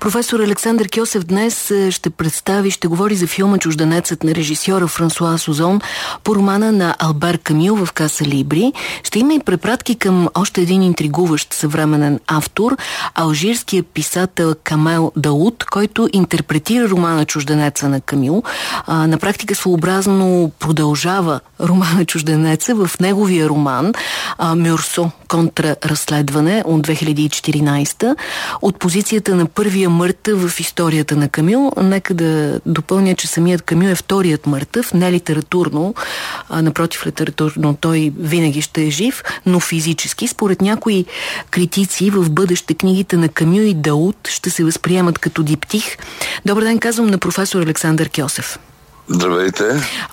Професор Александър Кьосев днес е, ще представи, ще говори за филма Чужденецът на режисьора Франсуа Сузон по романа на Албер Камил в Каса Либри. Ще има и препратки към още един интригуващ съвременен автор, алжирския писател Камел Дауд, който интерпретира романа Чужденеца на Камил. А, на практика своеобразно продължава романа Чужденеца в неговия роман Мюрсо контраразследване от 2014 от позицията на първия мъртъв в историята на Камил. Нека да допълня, че самият Камил е вторият мъртъв, не литературно, а напротив литературно той винаги ще е жив, но физически. Според някои критици в бъдеще книгите на Камил и Дауд ще се възприемат като диптих. Добър ден, казвам на професор Александър Кьосев. Здравейте.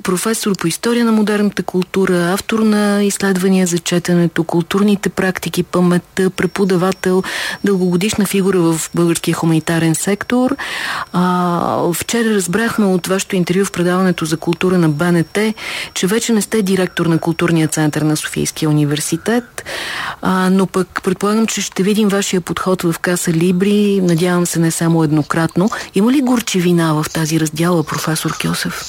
Професор по история на модерната култура, автор на изследвания за четенето, културните практики, паметта, преподавател, дългогодишна фигура в българския хуманитарен сектор. А, вчера разбрахме от вашето интервю в предаването за култура на БНТ, че вече не сте директор на културния център на Софийския университет, а, но пък предполагам, че ще видим вашия подход в Каса Либри, надявам се не само еднократно. Има ли горчевина в тази раздяла, професор Кьосев?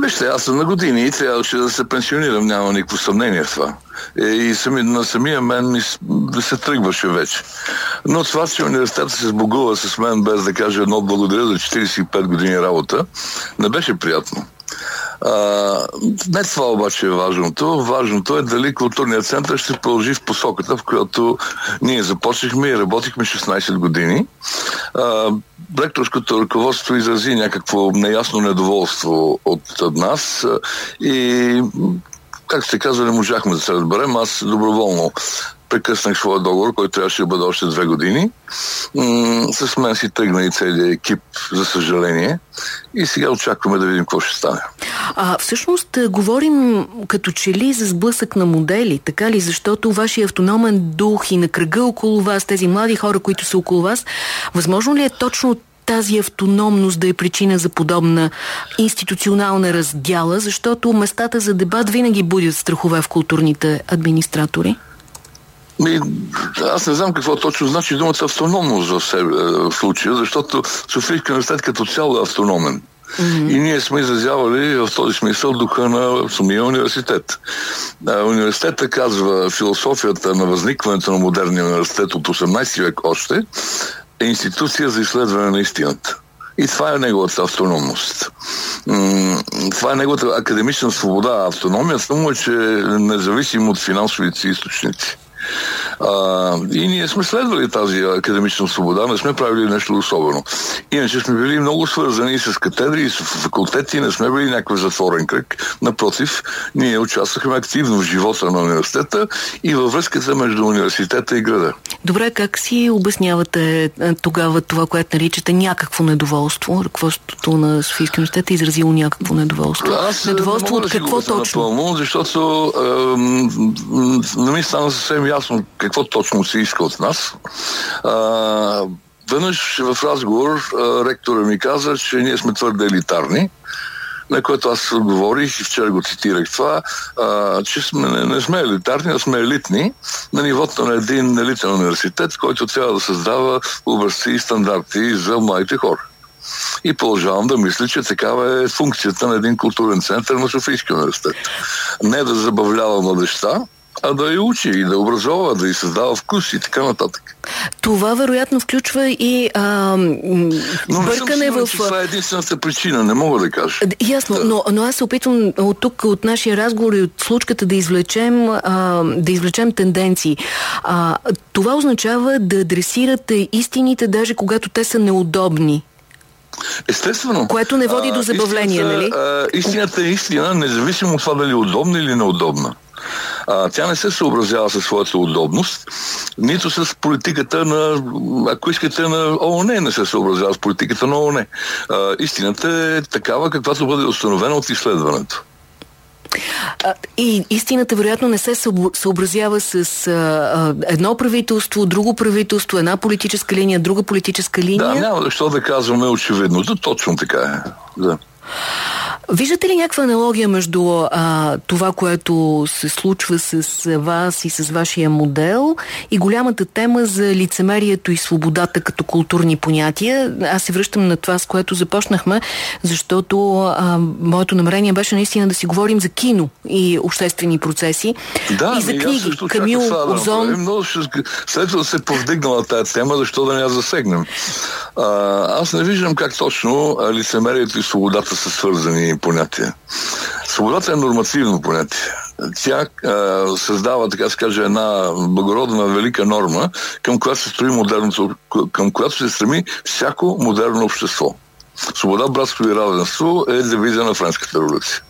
Вижте, аз съм на години и трябваше да се пенсионирам, няма никакво съмнение в това. Е, и сами, на самия мен ми да се тръгваше вече. Но това, че университета се сбогува с мен без да каже едно благодаря за 45 години работа, не беше приятно. А, не това обаче е важното. Важното е дали културният център ще продължи в посоката, в която ние започнахме и работихме 16 години. А, ректорското ръководство изрази някакво неясно недоволство от нас и как се казва, не можахме да се разберем. Аз доброволно прекъснах своя договор, който трябваше да бъде още две години. М- с мен си тръгна и целият екип, за съжаление. И сега очакваме да видим какво ще стане. А всъщност е, говорим като че ли за сблъсък на модели, така ли? Защото вашия автономен дух и на кръга около вас, тези млади хора, които са около вас, възможно ли е точно тази автономност да е причина за подобна институционална раздяла, защото местата за дебат винаги будят страхове в културните администратори? Ми, аз не знам какво точно значи думата автономност в, себе, в случая, защото Софийския университет като цяло е автономен. Mm-hmm. И ние сме изразявали в този смисъл духа на самия университет. Университета казва философията на възникването на модерния университет от 18 век още е институция за изследване на истината. И това е неговата автономност. Това е неговата академична свобода. Автономията му е, че е независим от финансовите източници. uh, А, и ние сме следвали тази академична свобода, не сме правили нещо особено. Иначе сме били много свързани с катедри и с факултети, не сме били някакъв затворен кръг. Напротив, ние участвахме активно в живота на университета и във връзката между университета и града. Добре, как си обяснявате тогава това, което наричате някакво недоволство? Ръководството на Софийския университет е изразило някакво недоволство. Аз недоволство от какво точно? Напълно, защото е, не ми стана съвсем ясно какво точно се иска от нас. А, веднъж в разговор ректора ми каза, че ние сме твърде елитарни на което аз говорих и вчера го цитирах това, а, че сме, не, не сме елитарни, а сме елитни на нивото на един елитен университет, който трябва да създава образци и стандарти за младите хора. И продължавам да мисля, че такава е функцията на един културен център на Софийския университет. Не да забавлява младеща, а да я учи и да образова, да и създава вкус и така нататък. Това вероятно включва и а, но бъркане в... Че това е единствената причина, не мога да кажа. Ясно, да. но, но аз се опитвам от тук, от нашия разговор и от случката да извлечем, а, да извлечем тенденции. А, това означава да адресирате истините, даже когато те са неудобни. Естествено. Което не води а, до забавление, истината, нали? А, истината е истина, независимо от това дали е удобна или неудобна а, тя не се съобразява със своята удобност, нито с политиката на, ако искате, на ООН не се съобразява с политиката на ООН. А, истината е такава, каквато бъде установена от изследването. И истината вероятно не се съобразява с а, едно правителство, друго правителство, една политическа линия, друга политическа линия. Да, няма защо да казваме очевидното. Точно така е. Да. Виждате ли някаква аналогия между а, това, което се случва с вас и с вашия модел и голямата тема за лицемерието и свободата като културни понятия? Аз се връщам на това, с което започнахме, защото а, моето намерение беше наистина да си говорим за кино и обществени процеси да, и за ми, книги. Камил Озон. Да след като се повдигнала тази тема, защо да не я засегнем? А, аз не виждам как точно лицемерието и свободата са свързани понятия. Свободата е нормативно понятие. Тя а, създава, така се каже, една благородна велика норма, към която се строи модерното, към която се стреми всяко модерно общество. Свобода, братство и равенство е девиза на Френската революция.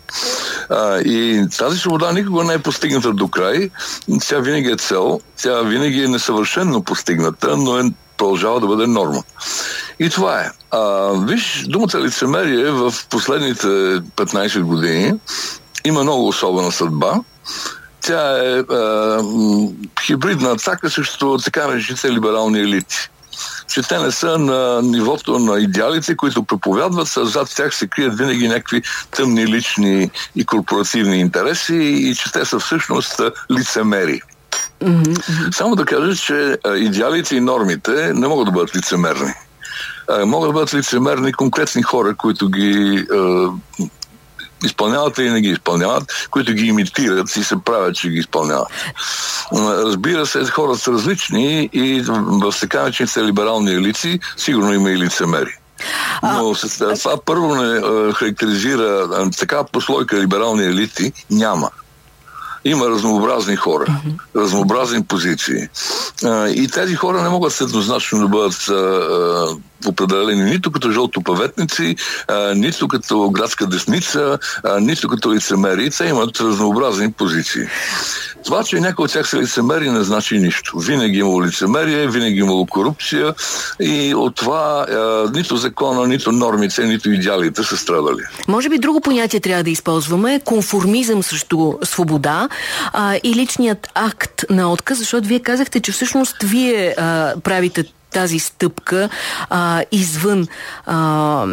А, и тази свобода никога не е постигната до край. Тя винаги е цел, тя винаги е несъвършенно постигната, но е продължава да бъде норма. И това е. А, виж, думата лицемерие в последните 15 години има много особена съдба. Тя е а, хибридна атака срещу така наречените либерални елити че те не са на нивото на идеалите, които проповядват, а зад тях се крият винаги някакви тъмни лични и корпоративни интереси и че те са всъщност лицемери. Mm-hmm. Само да кажа, че идеалите и нормите не могат да бъдат лицемерни. Могат да бъдат лицемерни конкретни хора, които ги изпълняват или не ги изпълняват, които ги имитират и се правят, че ги изпълняват. Разбира се, хората са различни и в така начините либерални елици сигурно има и лицемери. Но а... това първо не характеризира така послойка либерални елити няма има разнообразни хора, mm-hmm. разнообразни позиции. А, и тези хора не могат еднозначно да бъдат а, определени нито като жълтопаветници, а, нито като градска десница, а, нито като лицемери. Те имат разнообразни позиции. Това, че някои от тях са лицемери, не значи нищо. Винаги е имало лицемерие, винаги е имало корупция и от това а, нито закона, нито нормите, нито идеалите са страдали. Може би друго понятие трябва да използваме конформизъм срещу свобода а, и личният акт на отказ, защото вие казахте, че всъщност вие а, правите тази стъпка а, извън а,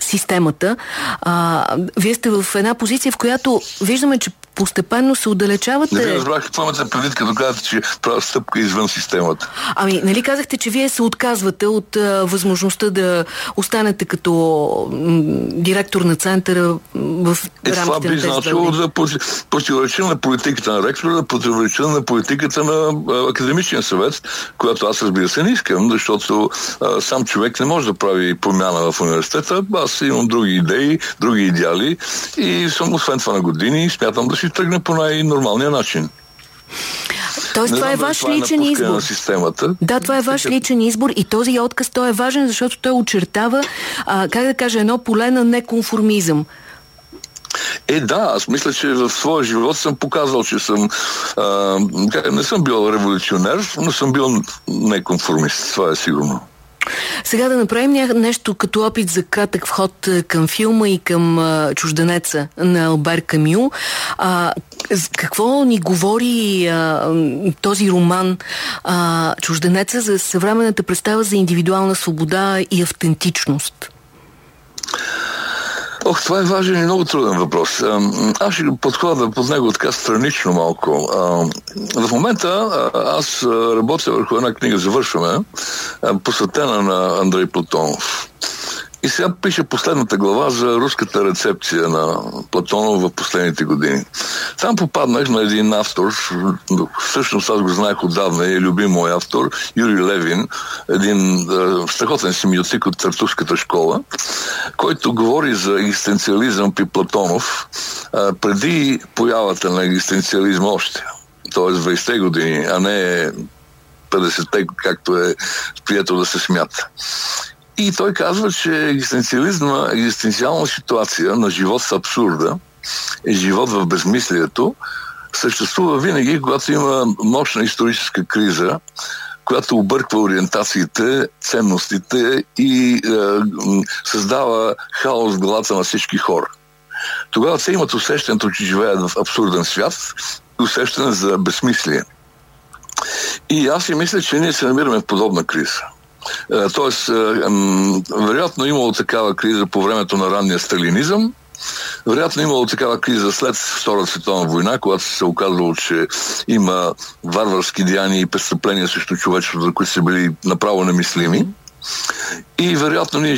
системата. А, вие сте в една позиция, в която виждаме, че постепенно се отдалечавате... Не разбрах какво имате предвид, като казвате, че правя стъпка извън системата. Ами, нали казахте, че вие се отказвате от а, възможността да останете като директор на центъра в е, рамките това би значило да противоречи на политиката на ректора, да противоречи на политиката на а, академичния съвет, която аз разбира се не искам, защото а, сам човек не може да прави промяна в университета. Аз имам други идеи, други идеали и съм освен това на години и смятам да си тръгне по най-нормалния начин. Тоест, това е ваш това е личен е избор. На системата. Да, това е ваш личен избор и този отказ той е важен, защото той очертава, а, как да кажа, едно поле на неконформизъм. Е, да, аз мисля, че в своя живот съм показал, че съм. А, не съм бил революционер, но съм бил неконформист. Това е сигурно. Сега да направим нещо като опит за кратък вход към филма и към а, чужденеца на Албер Камю. А, какво ни говори а, този роман а, Чужденеца за съвременната представа за индивидуална свобода и автентичност? Ох, това е важен и много труден въпрос. Аз ще подходя под него така странично малко. В момента аз работя върху една книга, завършваме, посветена на Андрей Платонов. И сега пише последната глава за руската рецепция на Платонов в последните години. Там попаднах на един автор, всъщност аз го знаех отдавна и е любим мой автор, Юрий Левин, един е, страхотен семиотик от Тартуската школа, който говори за екзистенциализъм при Платонов е, преди появата на екзистенциализма още т.е. 20-те години, а не 50-те, както е приятел да се смята. И той казва, че екзистенциализма, екзистенциална ситуация на живот с абсурда и живот в безмислието съществува винаги, когато има мощна историческа криза, която обърква ориентациите, ценностите и е, създава хаос в главата на всички хора. Тогава те имат усещането, че живеят в абсурден свят и усещане за безсмислие. И аз си мисля, че ние се намираме в подобна криза. Е, тоест, е, вероятно имало такава криза по времето на ранния сталинизъм, Вероятно имало такава криза след Втората световна война, когато се оказало, че има варварски деяния и престъпления срещу човечеството, за които са били направо немислими. И вероятно ние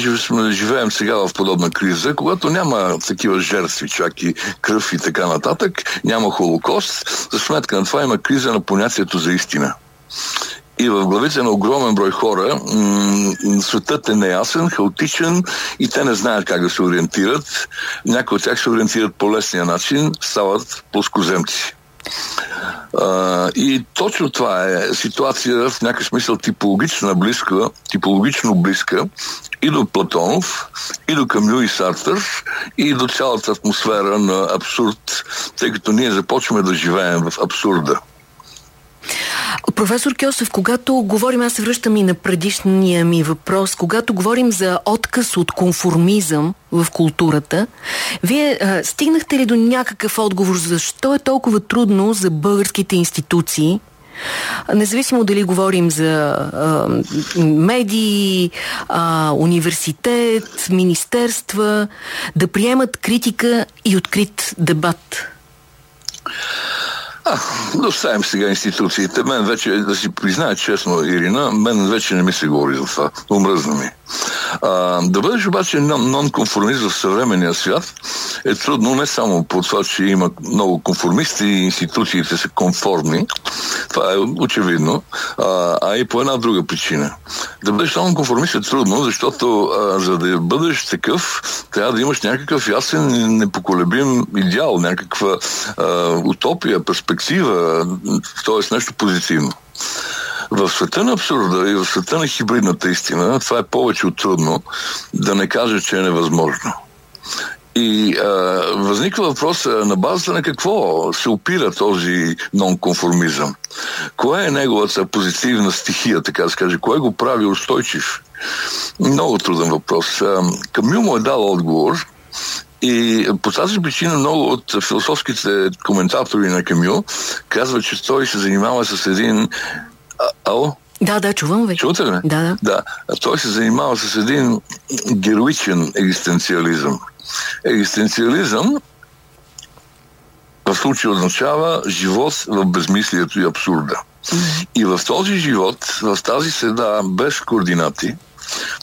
живеем сега в подобна криза, когато няма такива жертви, чак и кръв и така нататък, няма холокост, за сметка на това има криза на понятието за истина. И в главите на огромен брой хора м- светът е неясен, хаотичен и те не знаят как да се ориентират. Някои от тях се ориентират по лесния начин, стават плоскоземци. Uh, и точно това е ситуация в някакъв смисъл типологична близка, типологично близка и до Платонов, и до Камю и Сартър, и до цялата атмосфера на абсурд, тъй като ние започваме да живеем в абсурда. Професор Кьосев, когато говорим, аз се връщам и на предишния ми въпрос, когато говорим за отказ от конформизъм в културата, вие а, стигнахте ли до някакъв отговор защо е толкова трудно за българските институции Независимо дали говорим за а, медии, а, университет, министерства, да приемат критика и открит дебат. А, доставим сега институциите. Мен вече, да си призная честно, Ирина, мен вече не ми се говори за това. Омръзна ми. А, да бъдеш обаче нон-конформист в съвременния свят е трудно не само по това, че има много конформисти и институциите са конформни, това е очевидно, а, а и по една друга причина. Да бъдеш нон-конформист е трудно, защото а, за да бъдеш такъв, трябва да имаш някакъв ясен, непоколебим идеал, някаква а, утопия, перспектива, т.е. нещо позитивно. В света на абсурда и в света на хибридната истина това е повече от трудно, да не кажа, че е невъзможно. И а, възниква въпрос на базата на какво се опира този нонконформизъм. Кое е неговата позитивна стихия, така да каже? Кое го прави устойчив? Много труден въпрос. Камил му е дал отговор и по тази причина много от философските коментатори на Камил казват, че той се занимава с един ало? Да, да, чувам ви. Чувате ли? Да, да. да. Той се занимава с един героичен екзистенциализъм. Екзистенциализъм в случая означава живот в безмислието и абсурда. Mm-hmm. И в този живот, в тази седа без координати,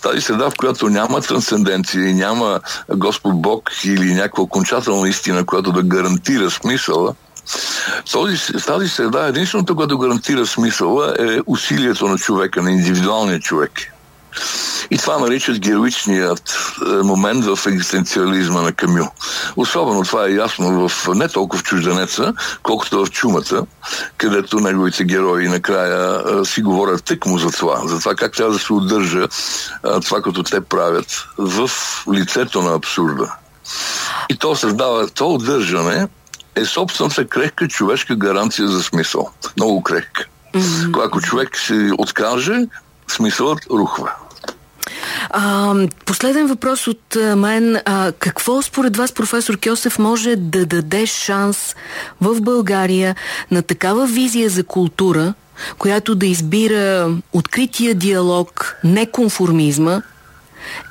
тази среда, в която няма трансценденция и няма Господ Бог или някаква окончателна истина, която да гарантира смисъла, този, тази среда единственото, което гарантира смисъла е усилието на човека, на индивидуалния човек. И това наричат героичният е, момент в екзистенциализма на Камю. Особено това е ясно в не толкова в чужденеца, колкото в чумата, където неговите герои накрая е, си говорят тъкмо за това, за това как трябва да се удържа е, това, като те правят в лицето на абсурда. И то създава, то удържане е собствената крехка човешка гаранция за смисъл. Много крехка. Mm-hmm. Когато човек се откаже, смисълът рухва. А, последен въпрос от мен. А, какво според вас, професор Кьосев, може да даде шанс в България на такава визия за култура, която да избира открития диалог, неконформизма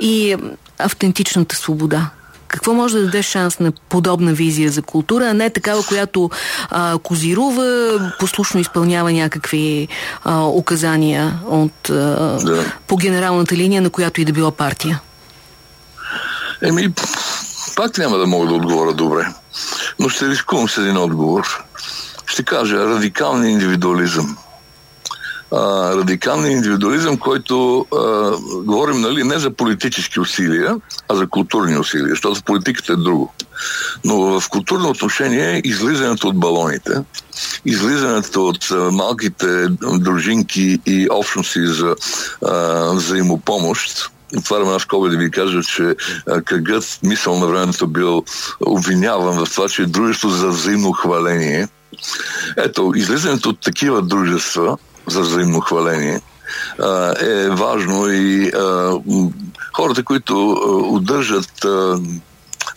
и автентичната свобода? Какво може да даде шанс на подобна визия за култура, а не такава, която а, козирува, послушно изпълнява някакви а, указания от, а, да. по генералната линия, на която и да била партия? Еми, пак няма да мога да отговоря добре. Но ще рискувам с един отговор. Ще кажа радикален индивидуализъм а, радикалния индивидуализъм, който а, говорим нали, не за политически усилия, а за културни усилия, защото политиката е друго. Но в културно отношение излизането от балоните, излизането от малките дружинки и общности за а, взаимопомощ, отварям една скоба да ви кажа, че кръгът мисъл на времето бил обвиняван в това, че е дружество за взаимно хваление. Ето, излизането от такива дружества за взаимно хваление е важно и хората, които удържат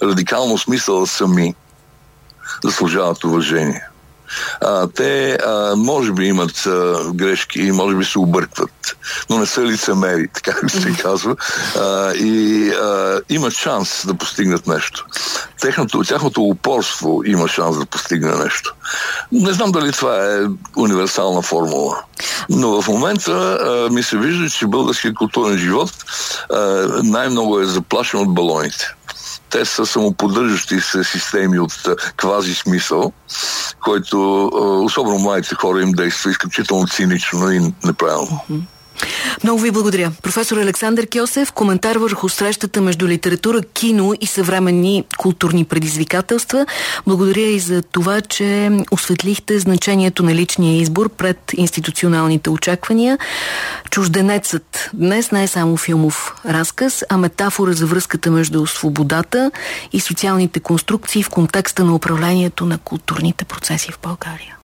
радикално смисъл сами, заслужават уважение. А, те а, може би имат а, грешки и може би се объркват, но не са лицемери, така се казва, а, и а, имат шанс да постигнат нещо. Техното, тяхното упорство има шанс да постигне нещо. Не знам дали това е универсална формула. Но в момента а, ми се вижда, че българският културен живот а, най-много е заплашен от балоните те са самоподдържащи се системи от квази смисъл, който особено младите хора им действа изключително цинично и неправилно. Много ви благодаря. Професор Александър Кьосев, коментар върху срещата между литература, кино и съвременни културни предизвикателства. Благодаря и за това, че осветлихте значението на личния избор пред институционалните очаквания. Чужденецът днес не е само филмов разказ, а метафора за връзката между свободата и социалните конструкции в контекста на управлението на културните процеси в България.